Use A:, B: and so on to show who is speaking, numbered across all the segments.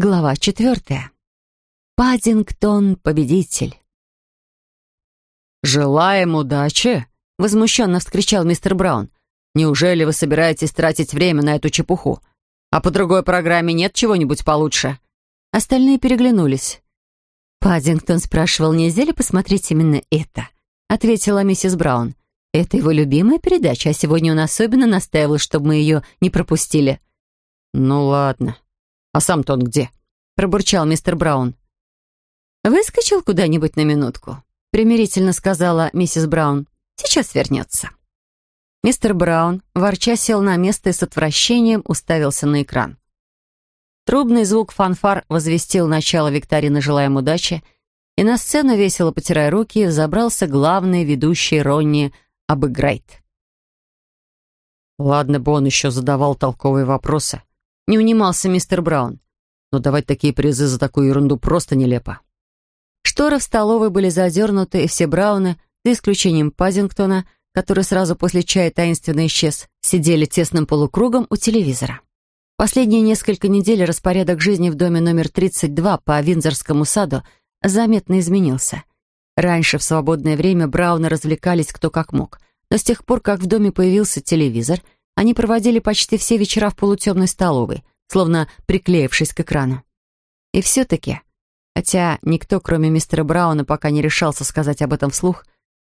A: Глава четвертая. Паддингтон — победитель.
B: «Желаем удачи!» — возмущенно вскричал мистер Браун. «Неужели вы собираетесь тратить время на эту чепуху? А по другой программе нет чего-нибудь получше?»
A: Остальные переглянулись. «Паддингтон спрашивал, нельзя ли посмотреть именно это?» — ответила миссис Браун. «Это его любимая передача, а сегодня он особенно настаивал, чтобы мы ее не пропустили».
B: «Ну ладно. А сам-то он где?» — пробурчал мистер Браун.
A: «Выскочил куда-нибудь на минутку», — примирительно сказала миссис Браун. «Сейчас вернется». Мистер Браун, ворча, сел на место и с отвращением уставился на экран. Трубный звук фанфар возвестил начало викторины «Желаем удачи», и на сцену, весело потирая руки, забрался главный ведущий Ронни Абыграйт.
B: «Ладно бы он еще задавал толковые вопросы», — не унимался мистер Браун. «Но давать такие призы за такую ерунду просто нелепо».
A: Шторы в столовой были задернуты, и все Брауны, за исключением Пазингтона, который сразу после чая таинственно исчез, сидели тесным полукругом у телевизора. Последние несколько недель распорядок жизни в доме номер 32 по Винзорскому саду заметно изменился. Раньше в свободное время Брауны развлекались кто как мог, но с тех пор, как в доме появился телевизор, они проводили почти все вечера в полутемной столовой, словно приклеившись к экрану. И все-таки, хотя никто, кроме мистера Брауна, пока не решался сказать об этом вслух,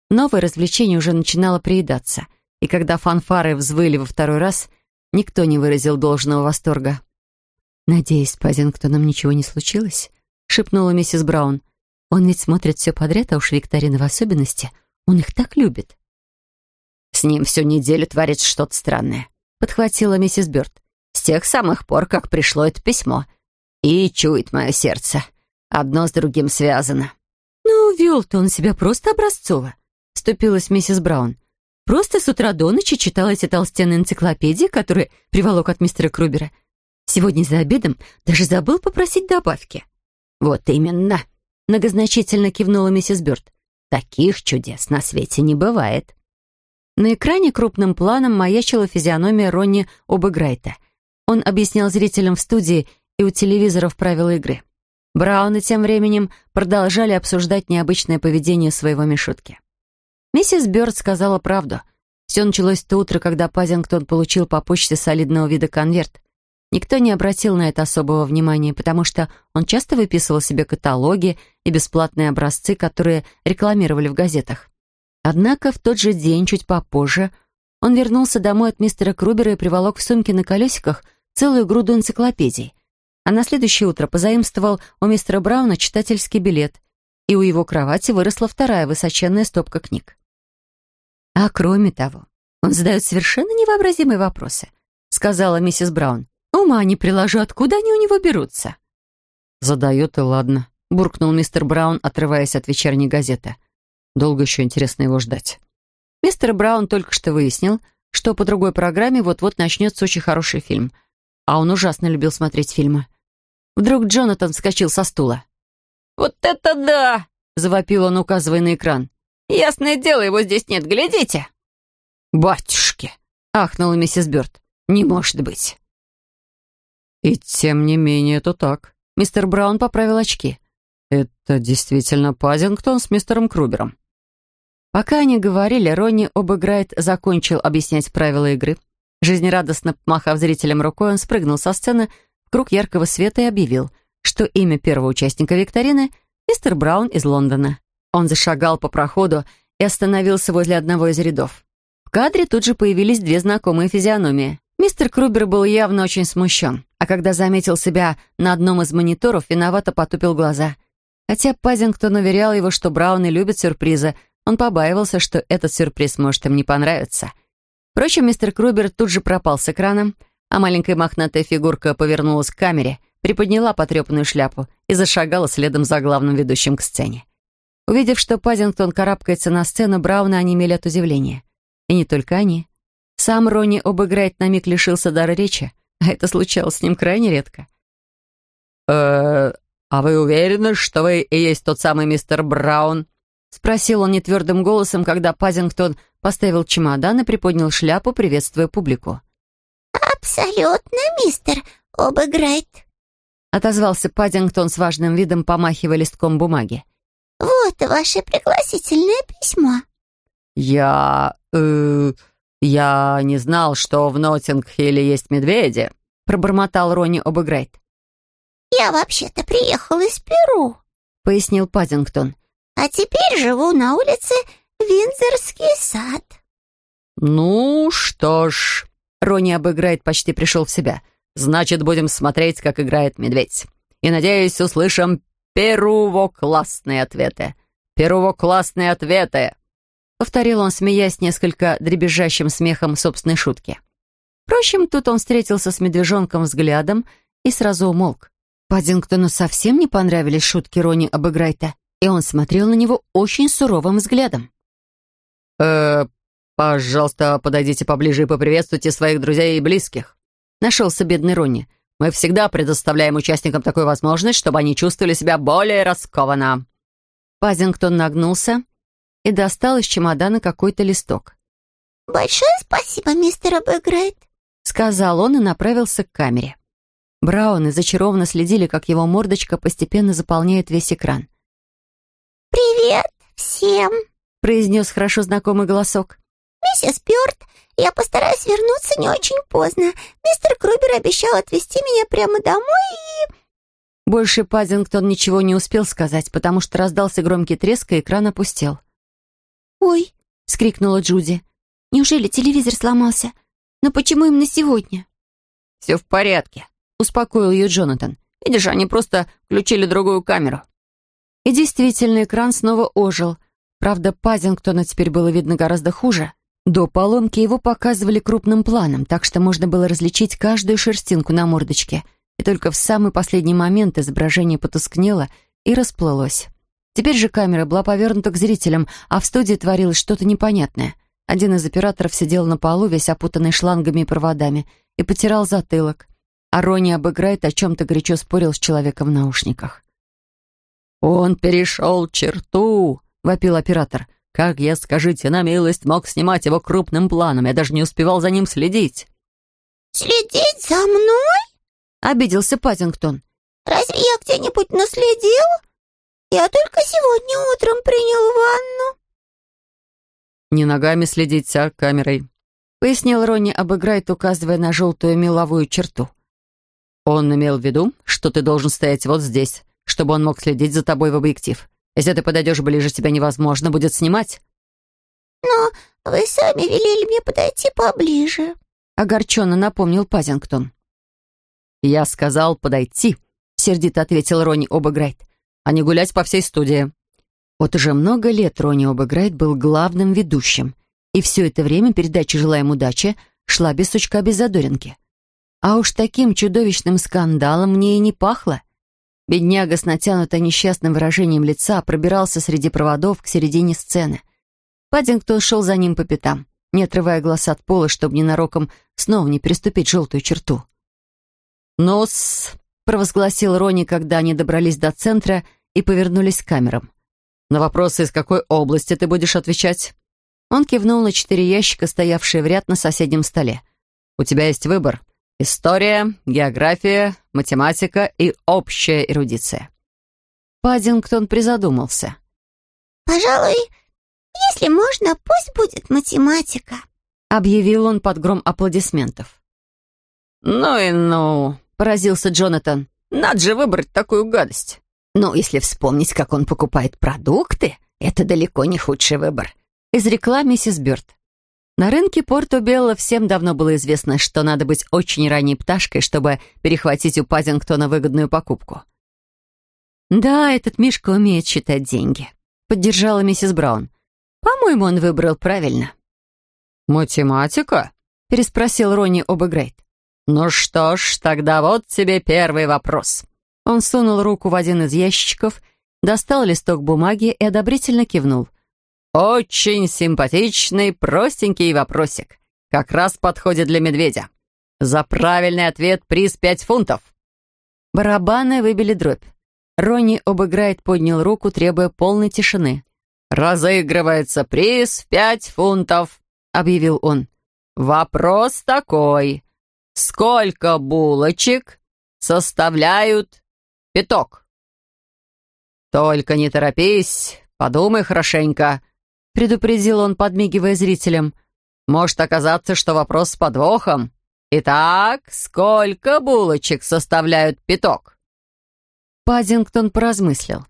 A: новое развлечение уже начинало приедаться, и когда фанфары взвыли во второй раз — Никто не выразил должного восторга. «Надеюсь, с Пазингтоном ничего не случилось?» — шепнула миссис Браун. «Он ведь смотрит все подряд, а уж викторины в особенности. Он их так любит».
C: «С ним всю неделю творится что-то странное», — подхватила миссис Бёрд. «С тех самых пор, как пришло это письмо. И чует мое сердце. Одно с другим связано».
A: «Ну, вел-то он себя просто образцово», — вступилась миссис Браун. Просто с утра до ночи читал эти толстенные энциклопедии, которые приволок от мистера Крубера. Сегодня за обедом даже забыл попросить добавки.
C: «Вот именно», — многозначительно кивнула миссис Бёрд. «Таких чудес на свете не бывает».
A: На экране крупным планом маячила физиономия Ронни Обыграйта. Он объяснял зрителям в студии и у телевизоров правила игры. Брауны тем временем продолжали обсуждать необычное поведение своего Мишутки. Миссис Бёрд сказала правду. Все началось то утро, когда Пазингтон получил по почте солидного вида конверт. Никто не обратил на это особого внимания, потому что он часто выписывал себе каталоги и бесплатные образцы, которые рекламировали в газетах. Однако в тот же день, чуть попозже, он вернулся домой от мистера Крубера и приволок в сумке на колесиках целую груду энциклопедий. А на следующее утро позаимствовал у мистера Брауна читательский билет, и у его кровати выросла вторая высоченная стопка книг. А кроме того, он задает совершенно невообразимые вопросы, сказала миссис Браун. Ума не приложу, откуда они у него берутся.
B: Задает и ладно, буркнул мистер Браун, отрываясь от вечерней газеты. Долго еще интересно его ждать.
A: Мистер Браун только что выяснил, что по другой программе вот-вот начнется очень хороший фильм. А он ужасно любил смотреть фильмы. Вдруг Джонатан вскочил со стула.
D: «Вот это да!»
A: — завопил он, указывая на экран.
D: Ясное дело, его здесь нет, глядите!»
A: «Батюшки!» — ахнула миссис Бёрд. «Не может быть!»
B: «И тем не менее это так».
A: Мистер Браун поправил очки.
B: «Это действительно Пазингтон с мистером Крубером».
A: Пока они говорили, Ронни Обыграйт закончил объяснять правила игры. Жизнерадостно помахав зрителям рукой, он спрыгнул со сцены в круг яркого света и объявил, что имя первого участника викторины — мистер Браун из Лондона. Он зашагал по проходу и остановился возле одного из рядов. В кадре тут же появились две знакомые физиономии. Мистер Крубер был явно очень смущен, а когда заметил себя на одном из мониторов, виновато потупил глаза. Хотя Пазингтон уверял его, что Брауны любят сюрпризы, он побаивался, что этот сюрприз может им не понравиться. Впрочем, мистер Крубер тут же пропал с экрана, а маленькая мохнатая фигурка повернулась к камере, приподняла потрепанную шляпу и зашагала следом за главным ведущим к сцене. Увидев, что Пазингтон карабкается на сцену, Брауна онемели от удивления. И не только они. Сам Ронни обыграет на миг лишился дара речи, а это случалось с ним крайне редко.
B: «Э, а вы уверены, что вы и есть тот самый мистер Браун?»
A: Спросил он нетвердым голосом, когда Пазингтон поставил чемодан и приподнял шляпу, приветствуя публику.
E: «Абсолютно, мистер Обыграйт», —
A: отозвался Паддингтон с важным видом, помахивая листком бумаги.
C: «Вот ваше пригласительное письмо».
B: «Я... э... я не знал, что в Ноттингхилле есть медведи», — пробормотал Ронни Обыграйт.
C: «Я вообще-то приехал из Перу», —
A: пояснил Паддингтон.
C: «А теперь живу на улице Виндзорский сад».
B: «Ну что ж...» Ронни Обыграйт почти пришел в себя. «Значит, будем смотреть, как играет медведь. И, надеюсь, услышим первоклассные ответы. Первоклассные ответы!»
A: Повторил он, смеясь несколько дребезжащим смехом собственной шутки. Впрочем, тут он встретился с медвежонком взглядом и сразу умолк. Паддингтону совсем не понравились шутки Рони об Играйта, и он смотрел на него очень суровым взглядом.
B: «Э, пожалуйста, подойдите поближе и поприветствуйте своих друзей и близких», — нашелся бедный Ронни. «Мы всегда предоставляем участникам такую возможность, чтобы они чувствовали себя более раскованно».
A: Пазингтон нагнулся и достал из чемодана какой-то листок.
C: «Большое спасибо, мистер Абэгрейт», —
A: сказал он и направился к камере. Брауны зачарованно следили, как его мордочка постепенно заполняет весь экран.
C: «Привет всем!»
A: — произнес хорошо знакомый голосок.
C: «Миссис Бёрд, я постараюсь вернуться не очень поздно. Мистер Крубер обещал отвезти меня прямо домой и...»
A: Больше Паддингтон ничего не успел сказать, потому что раздался громкий треск, и экран опустел.
C: «Ой!»
A: — скрикнула Джуди.
C: «Неужели телевизор сломался? Но почему именно сегодня?»
B: «Все в порядке», успокоил ее Джонатан. «Видишь, они просто включили другую камеру».
A: И действительно, экран снова ожил. Правда, Пазингтона теперь было видно гораздо хуже. До поломки его показывали крупным планом, так что можно было различить каждую шерстинку на мордочке. И только в самый последний момент изображение потускнело и расплылось. Теперь же камера была повернута к зрителям, а в студии творилось что-то непонятное. Один из операторов сидел на полу, весь опутанный шлангами и проводами, и потирал затылок а Рони обыграет о чем-то горячо спорил с человеком в наушниках.
B: «Он перешел черту!» — вопил оператор. «Как я, скажите на милость, мог снимать его крупным планом? Я даже не успевал за ним следить».
C: «Следить за мной?»
A: — обиделся Паттингтон.
C: «Разве я где-нибудь наследил? Я только сегодня утром принял ванну».
B: «Не ногами следить, а камерой», —
A: пояснил Ронни, обыграет, указывая на желтую меловую черту.
B: Он имел в виду, что ты должен стоять вот здесь, чтобы он мог следить за тобой в объектив. Если ты подойдешь ближе, тебя невозможно будет снимать.
C: «Но вы сами велели мне подойти поближе», —
A: огорченно напомнил Пазингтон.
B: «Я сказал подойти», — сердито ответил Ронни Обыграйт, «а не гулять по всей студии».
A: Вот уже много лет Ронни Обыграйт был главным ведущим, и все это время передача «Желаем удачи» шла без сучка, без задоринки. А уж таким чудовищным скандалом мне и не пахло. Бедняга с натянуто несчастным выражением лица пробирался среди проводов к середине сцены. Паддингтон шел за ним по пятам, не отрывая глаз от пола, чтобы ненароком снова не переступить желтую черту.
B: «Ну-с»,
A: провозгласил Рони, когда они добрались до центра и повернулись к камерам.
B: «На вопросы, из какой области ты будешь отвечать?»
A: Он кивнул на четыре ящика, стоявшие в ряд на соседнем столе.
B: «У тебя есть выбор. История, география, математика и общая эрудиция.
A: Паддингтон призадумался.
C: «Пожалуй, если можно, пусть будет математика»,
A: объявил он под гром аплодисментов.
B: «Ну и ну», — поразился Джонатан. «Надо же выбрать такую гадость».
C: «Ну, если вспомнить, как он покупает продукты, это далеко не худший выбор», —
A: изрекла миссис Бёрд. На рынке Порто-Белло всем давно было известно, что надо быть очень ранней пташкой, чтобы перехватить у Пазингтона выгодную покупку. «Да, этот Мишка умеет считать деньги», — поддержала миссис Браун. «По-моему, он выбрал правильно».
B: «Математика?» — переспросил Ронни Обегрейт. «Ну что ж, тогда вот тебе первый вопрос».
A: Он сунул руку в один из ящичков, достал листок бумаги и одобрительно кивнул —
B: очень симпатичный, простенький вопросик. Как раз подходит для медведя. За правильный ответ приз пять фунтов.
A: Барабаны выбили дробь. Ронни обыграет поднял руку, требуя полной тишины.
B: «Разыгрывается приз в пять фунтов», — объявил он. «Вопрос такой. Сколько булочек
A: составляют пяток. «Только не торопись, подумай хорошенько», — предупредил он, подмигивая зрителям. «Может оказаться, что вопрос с подвохом. Итак, сколько булочек составляют пяток?»
F: Паддингтон поразмыслил.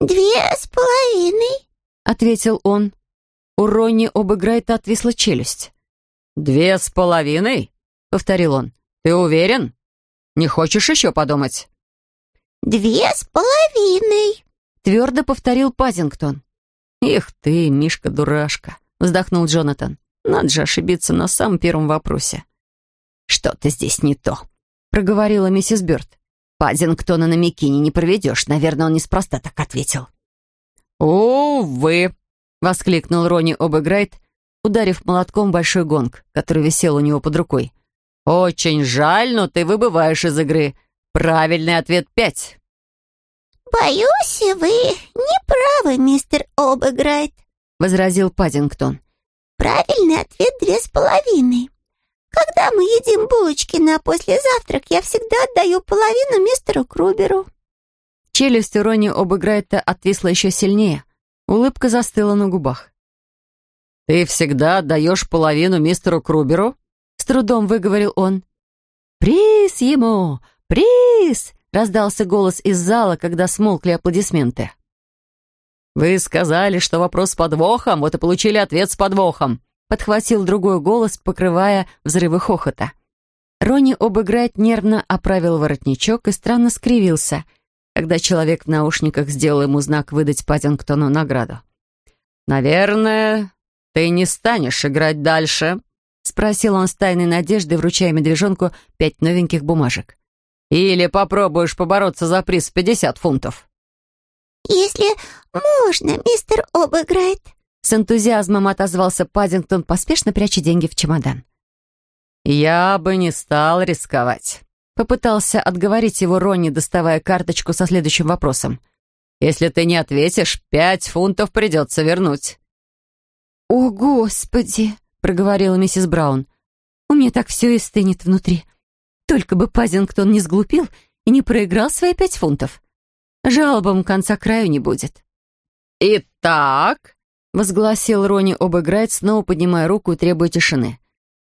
C: «Две с половиной», —
F: ответил он. У Ронни обыграет отвисла челюсть.
A: «Две с половиной?» — повторил он. «Ты уверен? Не хочешь еще подумать?»
C: «Две с половиной», —
F: твердо повторил Пазингтон. «Их ты, Мишка-дурашка», — вздохнул Джонатан. «Надо же ошибиться на самом первом вопросе». «Что-то здесь не то», — проговорила миссис Бёрд. «Паддингтона на Микине не проведешь. Наверное, он неспроста так ответил».
A: «Увы», — воскликнул Ронни Обыграйт, ударив молотком большой гонг, который висел у него под рукой. «Очень жаль, но ты выбываешь из игры. Правильный ответ пять».
C: «Боюсь, вы не правы, мистер Обыграйт», — возразил Паддингтон. «Правильный ответ две с половиной. Когда мы едим булочки на послезавтрак, я всегда отдаю половину мистеру Круберу».
F: Челюсть у Ронни Обыграйта отвисла еще сильнее. Улыбка застыла на губах.
A: «Ты всегда отдаешь половину мистеру Круберу?»
F: С трудом выговорил он. «Приз ему! Приз!» Раздался голос из зала, когда смолкли аплодисменты.
A: «Вы сказали, что вопрос с подвохом, вот и получили ответ с подвохом»,
F: подхватил другой голос, покрывая взрывы хохота. Ронни обыграть нервно оправил воротничок и странно скривился, когда человек в наушниках сделал ему знак выдать Паддингтону награду.
A: «Наверное, ты не станешь играть дальше?»
F: спросил он с тайной надеждой, вручая медвежонку пять новеньких бумажек.
A: «Или попробуешь побороться за приз в пятьдесят фунтов?»
C: «Если можно, мистер Обыграйт», —
F: с энтузиазмом отозвался Паддингтон, поспешно пряча деньги в чемодан.
A: «Я бы не стал рисковать», — попытался отговорить его Ронни, доставая карточку со следующим вопросом. «Если ты не ответишь, пять фунтов придется вернуть».
F: «О, Господи!» — проговорила миссис Браун. «У меня так все и стынет внутри. Только бы Пазингтон не сглупил и не проиграл свои пять фунтов. Жалобам конца краю не будет».
A: «Итак», — возгласил Рони обыграть, снова поднимая руку и требуя тишины.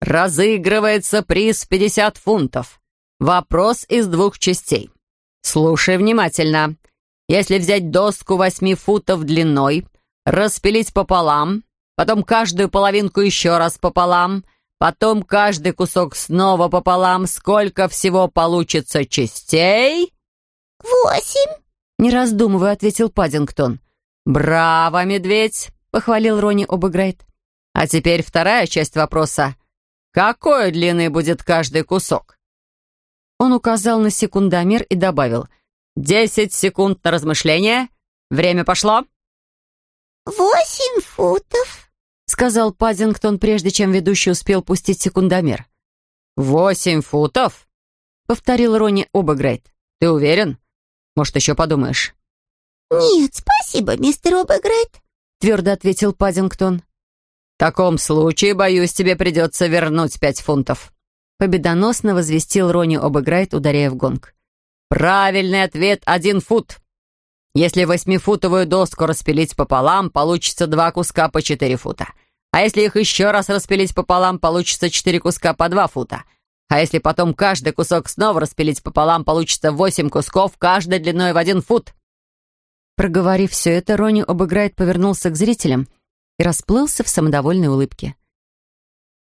A: «Разыгрывается приз в пятьдесят фунтов. Вопрос из двух частей. Слушай внимательно. Если взять доску восьми футов длиной, распилить пополам, потом каждую половинку еще раз пополам, потом каждый кусок снова пополам. Сколько всего получится частей?»
C: «Восемь», —
F: не раздумывая ответил Паддингтон.
A: «Браво, медведь!» — похвалил Рони Обыграйт. «А теперь вторая часть вопроса. Какой длины будет каждый кусок?»
F: Он указал на секундомер и добавил.
A: «Десять секунд на размышление. Время пошло».
C: «Восемь футов», —
F: сказал Паддингтон, прежде чем ведущий успел пустить секундомер.
A: «Восемь футов?» — повторил Ронни Обыгрейт. «Ты уверен? Может, еще подумаешь?»
C: «Нет, спасибо, мистер Обыгрейт», —
F: твердо ответил Паддингтон.
A: «В таком случае, боюсь, тебе придется вернуть пять фунтов», — победоносно возвестил Ронни Обыграйт, ударяя в гонг. «Правильный ответ — один фут. Если восьмифутовую доску распилить пополам, получится два куска по четыре фута. А если их еще раз распилить пополам, получится четыре куска по два фута. А если потом каждый кусок снова распилить пополам, получится восемь кусков, каждой длиной в один фут».
F: Проговорив все это, Ронни обыграет повернулся к зрителям и расплылся в самодовольной улыбке.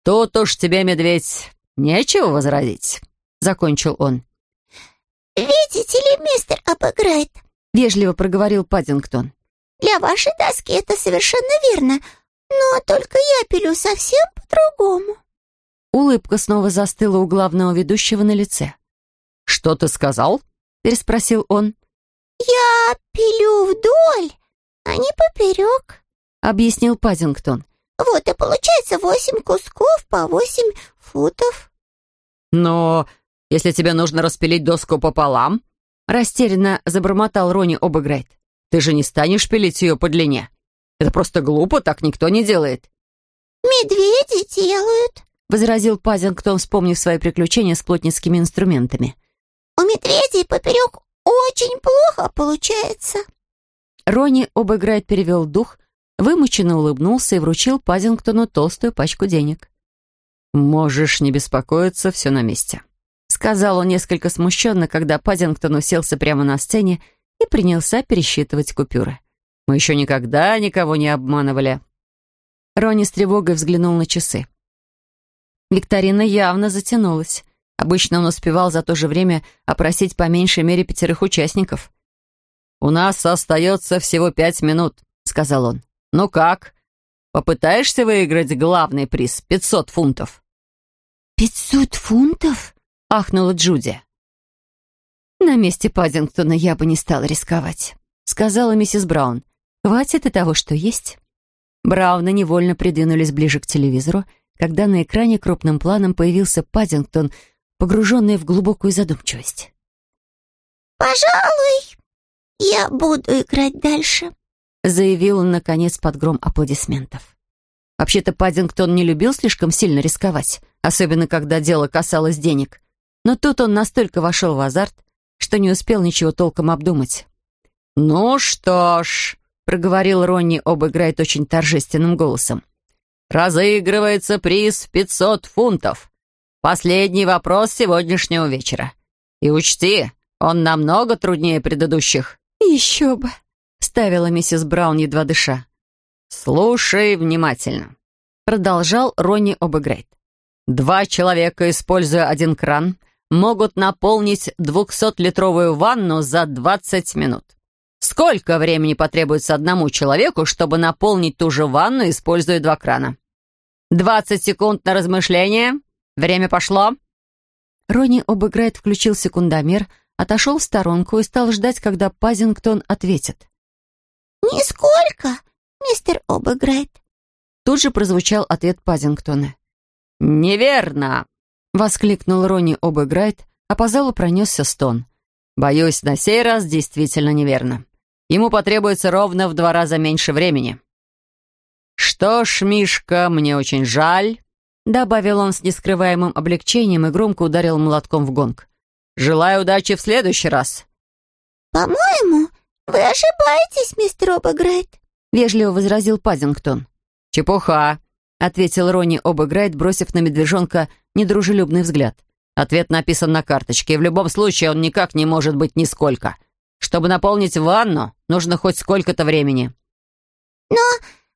A: «Тут уж тебе, медведь, нечего возразить», — закончил он.
C: «Видите ли, мистер Обыграйт,
F: вежливо проговорил Паддингтон.
C: «Для вашей доски это совершенно верно, но только я пилю совсем по-другому».
F: Улыбка снова застыла у главного ведущего на лице.
A: «Что ты сказал?» — переспросил он.
C: «Я пилю вдоль, а не поперек», —
F: объяснил Паддингтон.
C: «Вот и получается восемь кусков по восемь футов».
A: «Но если тебе нужно распилить доску пополам,
F: Растерянно забормотал Рони Обыграйт.
A: «Ты же не станешь пилить ее по длине? Это просто глупо, так никто не делает».
C: «Медведи делают», —
F: возразил Пазингтон, вспомнив свои приключения с плотницкими инструментами.
E: у медведей поперек очень плохо получается».
A: Ронни обыграет перевел дух, вымученно улыбнулся и вручил Пазингтону толстую пачку денег. «Можешь не беспокоиться, все на месте», — сказал он несколько смущенно, когда Пазингтон уселся прямо на сцене и принялся пересчитывать купюры. «Мы еще никогда никого не обманывали». Ронни с тревогой взглянул на часы. Викторина явно затянулась. Обычно он успевал за то же время опросить по меньшей мере пятерых участников. «У нас остается всего пять минут», — сказал он. «Ну как? Попытаешься выиграть главный приз — пятьсот фунтов?» «Пятьсот фунтов?» — ахнула Джуди. «На месте Паддингтона я бы не стала рисковать», — сказала миссис Браун. «Хватит и того, что есть». Брауны невольно придвинулись ближе к телевизору, когда на экране крупным планом появился Паддингтон, погруженный в глубокую задумчивость.
E: «Пожалуй, я буду играть дальше», —
A: заявил он, наконец, под гром аплодисментов. Вообще-то Паддингтон не любил слишком сильно рисковать, особенно когда дело касалось денег. Но тут он настолько вошел в азарт, что не успел ничего толком обдумать. «Ну что ж», — проговорил Ронни, оба играет очень торжественным голосом. Разыгрывается приз в 500 фунтов. Последний вопрос сегодняшнего вечера. И учти, он намного труднее предыдущих». «Еще бы», — ставила миссис Браун, едва дыша.
B: «Слушай внимательно», — продолжал Ронни Обыгрейт. «Два человека, используя один кран, могут наполнить 200-литровую ванну за 20 минут. Сколько времени потребуется одному человеку, чтобы наполнить ту же ванну, используя два крана? 20 секунд на размышление. Время пошло.
A: Ронни Обыграйт включил секундомер, отошел в сторонку и стал ждать, когда Пазингтон ответит.
E: «Нисколько, мистер Обыграйт».
A: Тут же прозвучал ответ Пазингтона.
B: «Неверно!»
A: — воскликнул Ронни Обыграйт, а по залу пронесся стон.
B: «Боюсь, на сей раз действительно неверно. Ему потребуется ровно в два раза меньше времени. «Что ж, Мишка, мне очень жаль», — добавил он с нескрываемым облегчением и громко ударил молотком в гонг. «Желаю удачи в следующий раз».
E: «По-моему, вы ошибаетесь, мистер Обегрейт», —
A: вежливо возразил Паддингтон.
B: «Чепуха», — ответил Ронни Обегрейт, бросив на медвежонка недружелюбный взгляд. «Ответ написан на карточке, и в любом случае он никак не может быть нисколько. Чтобы наполнить ванну, нужно хоть сколько-то времени».
E: «Но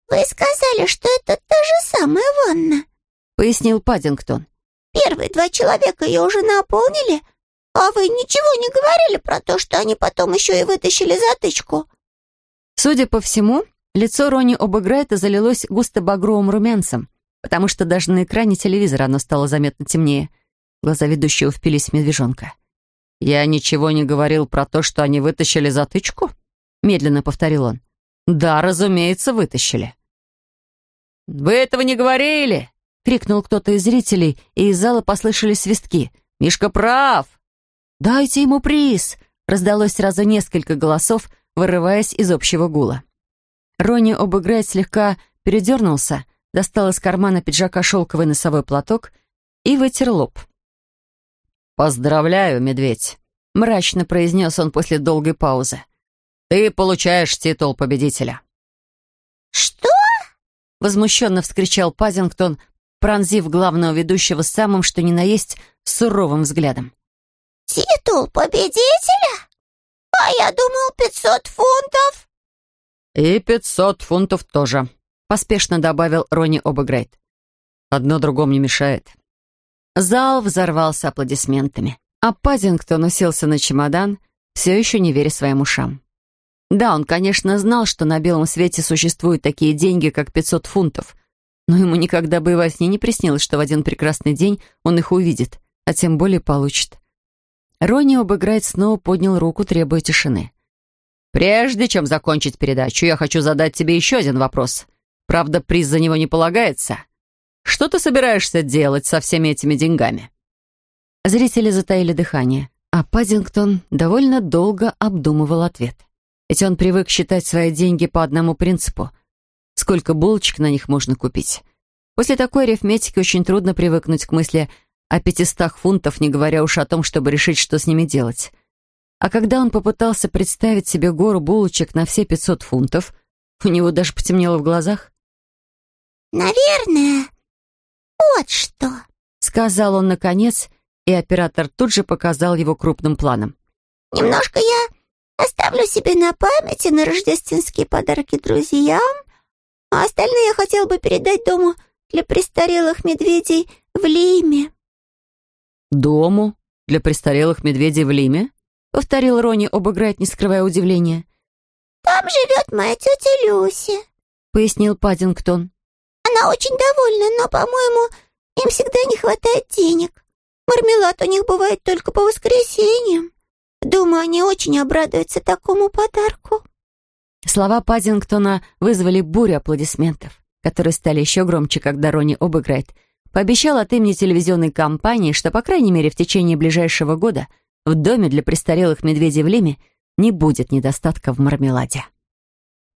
E: вы сказали, что это та же самая ванна», — пояснил Паддингтон. «Первые два человека ее уже наполнили, а вы ничего не говорили про то, что они потом еще и вытащили затычку».
A: Судя по всему, лицо Рони Обыграйта залилось густо-багровым румянцем, потому что даже на экране телевизора оно стало заметно темнее. Глаза ведущего впились в медвежонка.
B: «Я ничего не говорил про то, что они вытащили затычку?» Медленно повторил он. «Да, разумеется, вытащили». «Вы этого не говорили!» — крикнул кто-то из зрителей, и из зала послышались свистки. «Мишка прав!»
A: «Дайте ему приз!» — раздалось сразу несколько голосов, вырываясь из общего гула. Ронни обыграть слегка передернулся, достал из кармана пиджака шелковый носовой платок и вытер лоб.
B: «Поздравляю, медведь», — мрачно произнес он после долгой паузы. «Ты получаешь титул победителя».
E: «Что?»
A: — возмущенно вскричал Пазингтон, пронзив главного ведущего самым что ни на есть суровым взглядом.
E: «Титул победителя? А я думал, пятьсот фунтов!»
B: «И пятьсот фунтов тоже», — поспешно добавил Ронни Обыгрейт. «Одно другому не мешает».
A: Зал взорвался аплодисментами, а Пазингтон уселся на чемодан, все еще не веря своим ушам. Да, он, конечно, знал, что на белом свете существуют такие деньги, как 500 фунтов, но ему никогда бы и во сне не приснилось, что в один прекрасный день он их увидит, а тем более получит. Ронни обыграет снова поднял руку, требуя тишины.
B: «Прежде чем закончить передачу, я хочу задать тебе еще один вопрос. Правда, приз за него не полагается. Что ты собираешься делать со всеми этими деньгами?»
A: Зрители затаили дыхание, а Паддингтон довольно долго обдумывал ответ. Ведь он привык считать свои деньги по одному принципу. Сколько булочек на них можно купить? После такой арифметики очень трудно привыкнуть к мысли о пятистах фунтов, не говоря уж о том, чтобы решить, что с ними делать. А когда он попытался представить себе гору булочек на все пятьсот фунтов, у него даже потемнело в глазах.
C: «Наверное, вот что», —
A: сказал он наконец, и оператор тут же показал его крупным планом.
C: «Немножко я оставлю себе на память и на рождественские подарки друзьям, а остальные я хотел бы передать дому для престарелых медведей в Лиме».
A: «Дому? Для престарелых медведей в Лиме?» — повторил Рони, обыграть, не скрывая удивления.
C: «Там живет моя тетя Люси», — пояснил Паддингтон. «Она очень довольна, но, по-моему, им всегда не хватает денег. Мармелад у них бывает только по воскресеньям. Думаю, они очень обрадуются такому подарку».
A: Слова Паддингтона вызвали бурю аплодисментов, которые стали еще громче, когда Ронни Обыграйт пообещал от имени телевизионной компании, что, по крайней мере, в течение ближайшего года в доме для престарелых медведей в Лиме не будет недостатка в мармеладе.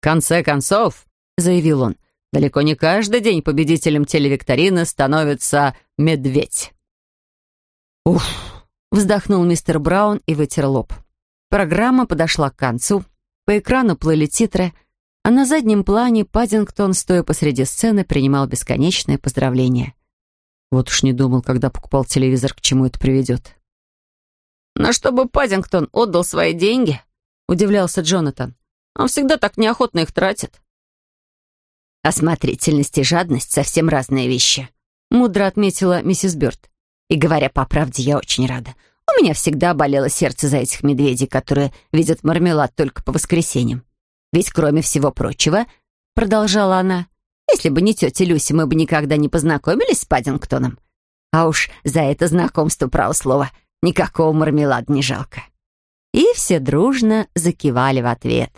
A: «В конце концов», — заявил он, «далеко не каждый день победителем телевикторины становится медведь». «Уф», — вздохнул мистер Браун и вытер лоб. Программа подошла к концу, по экрану плыли титры, а на заднем плане Паддингтон, стоя посреди сцены, принимал бесконечные поздравления. Вот уж не думал, когда покупал телевизор, к чему это приведет.
G: «Но чтобы Паддингтон отдал свои деньги?» — удивлялся Джонатан. «Он всегда так неохотно их тратит».
H: «Осмотрительность и жадность — совсем разные вещи», — мудро отметила миссис Бёрд. «И говоря по правде, я очень рада. У меня всегда болело сердце за этих медведей, которые видят мармелад только по воскресеньям. Ведь, кроме всего прочего, — продолжала она, — если бы не тетя Люси, мы бы никогда не познакомились с Паддингтоном. А уж за это знакомство, право слово, никакого мармелада не жалко». И все дружно закивали в ответ.